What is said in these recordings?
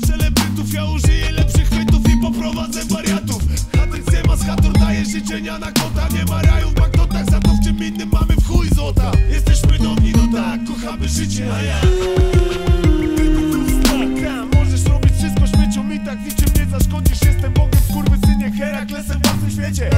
celebrytów Ja użyję lepszych chwytów i poprowadzę wariatów. Patrycję Maskator daje życzenia na kota Nie ma raju w banknotach, za to w czym innym mamy w chuj złota. Jesteśmy dumni, no tak, kochamy życie, a ja. Możesz robić wszystko śmieciom i tak niczym nie zaszkodzisz. Jestem Bogiem, skurwysynie, Heraklesem w własnym świecie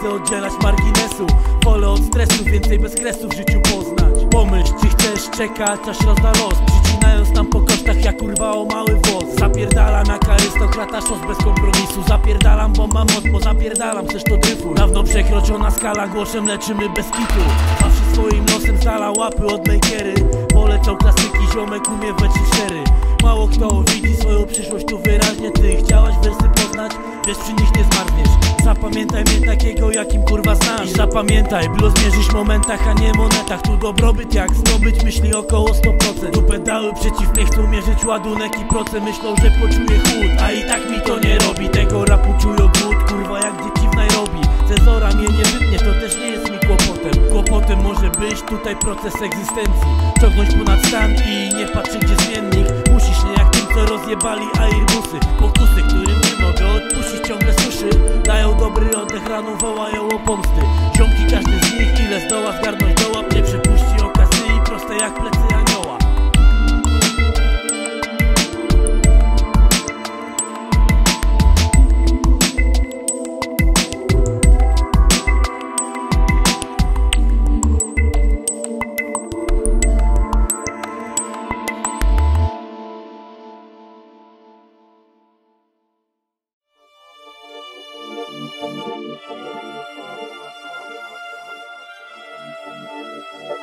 chcę oddzielać marginesu. Wolę od stresu, więcej bez kresu w życiu poznać. Pomyśl, czy chcesz czekać, aż rozda los. Przycinając nam po kosztach, jak kurwa o mały włos. Zapierdalam jak arystokrata, szos bez kompromisu. Zapierdalam, bo mam moc, bo zapierdalam, chcesz to dryfu Dawno przekroczona skala, głoszem leczymy bez kitu. Zawsze swoim nosem z dala łapy od makiery Polecą klasyki, ziomek umie we trzy cztery. Mało kto widzi swoją przyszłość tu wyraźnie Ty chciałaś wersy poznać, wiesz przy nich nie zmarniesz. Zapamiętaj mnie takiego jakim kurwa znasz. I zapamiętaj, blues mierzysz momentach a nie monetach. Tu dobrobyt jak zdobyć myśli około 100% Tu pedały przeciw mnie chcą mierzyć ładunek i proce Myślą, że poczuję chłód, a i tak mi to nie robi. Tego rapu czują głód, kurwa jak dzieci w Nairobi. Cezora mnie nie wytnie, to też nie jest mi kłopotem. Kłopotem może być tutaj proces egzystencji. Ciągnąć ponad stan i nie patrzeć gdzie zmiennik. Musisz nie jak tym co rozjebali airbusy. Pokusy, którym nie mogę odpuścić ciągle suszy. Dają dobry oddech, rano wołają o pomsty. Ziomki każdy z nich ile zdoła zgarnąć doła Nie przepuści okazji. Proste jak plecy Nie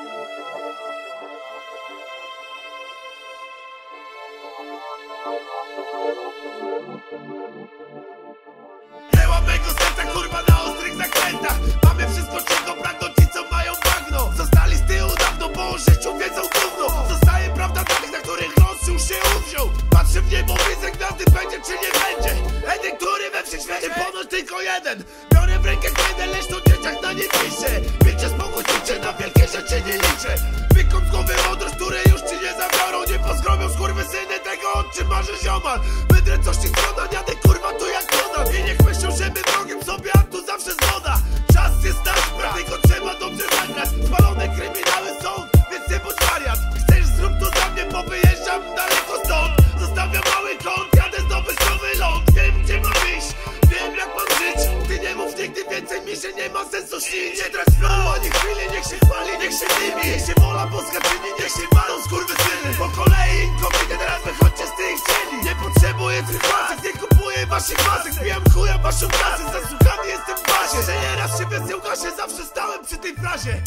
kurwa na ostrych zakrętach. Mamy wszystko czego co mają bagno Zostali z tyłu dawno, życiu wiedzą gówno Zostaje prawda dla tych, na których los już się uwziął. Patrzę w niebo, nie kupuję waszych masek Zbijam chuja waszą kasę, zasłuchany jestem w bazie. Że nie raz się bez nią gaszę, zawsze stałem przy tej frazie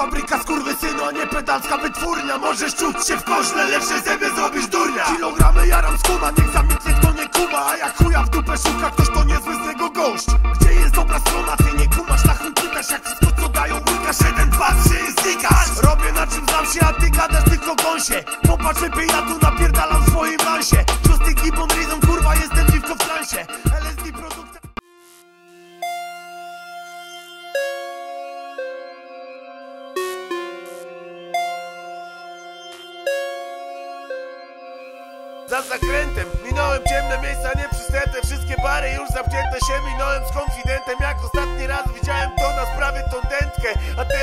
fabryka skurwysynu, a nie pedalska wytwórnia. Możesz czuć się w koźle, lepsze zęby zrobisz durnia. Kilogramy jaram z kuma, niech zamilknie kto nie kuma. A jak chuja w dupę szuka ktoś to niezły z niego gość. Gdzie jest dobra strona, ty nie kumasz, na chuj pytasz Jak wszystko co dają łykasz, jeden patrzy i znikasz Robię na czym znam się, a ty gadasz tylko gąsie. Popatrz lepiej, ja tu napierdalam w swoim lansie. Szósty Gibbon Za zakrętem. Minąłem ciemne miejsca nieprzystępne Wszystkie bary już zamknięte się. Minąłem z konfidentem. Jak ostatni raz widziałem to na sprawie tą dętkę A teraz